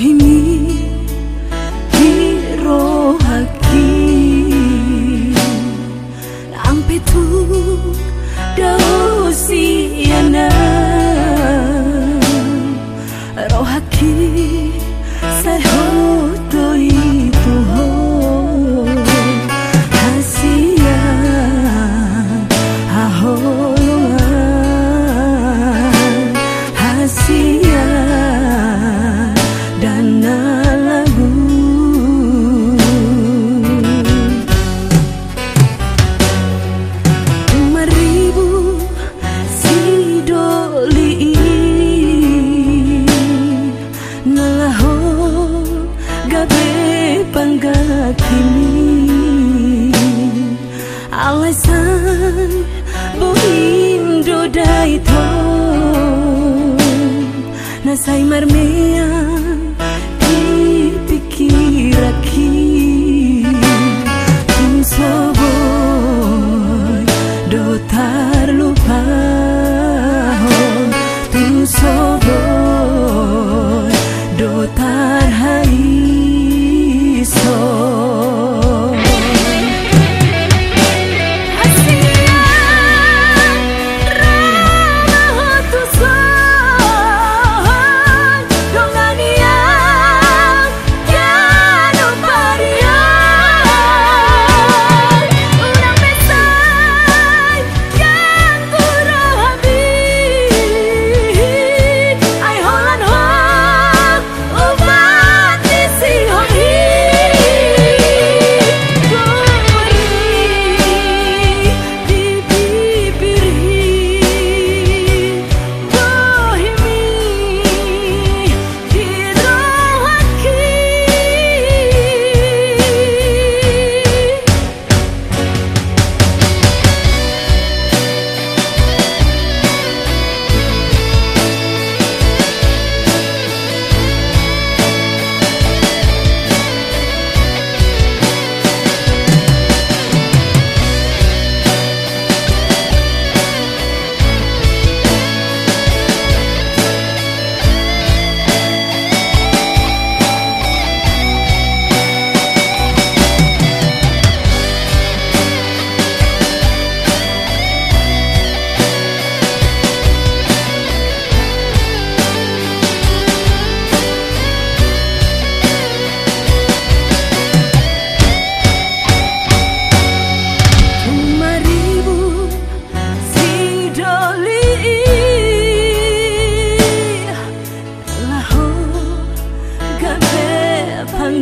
Kohi mi daito Nasai marmean dipikir aqui Tum soboy dotar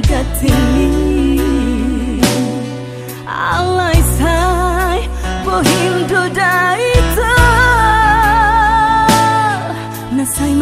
katili alaisai pohimdo daita nasai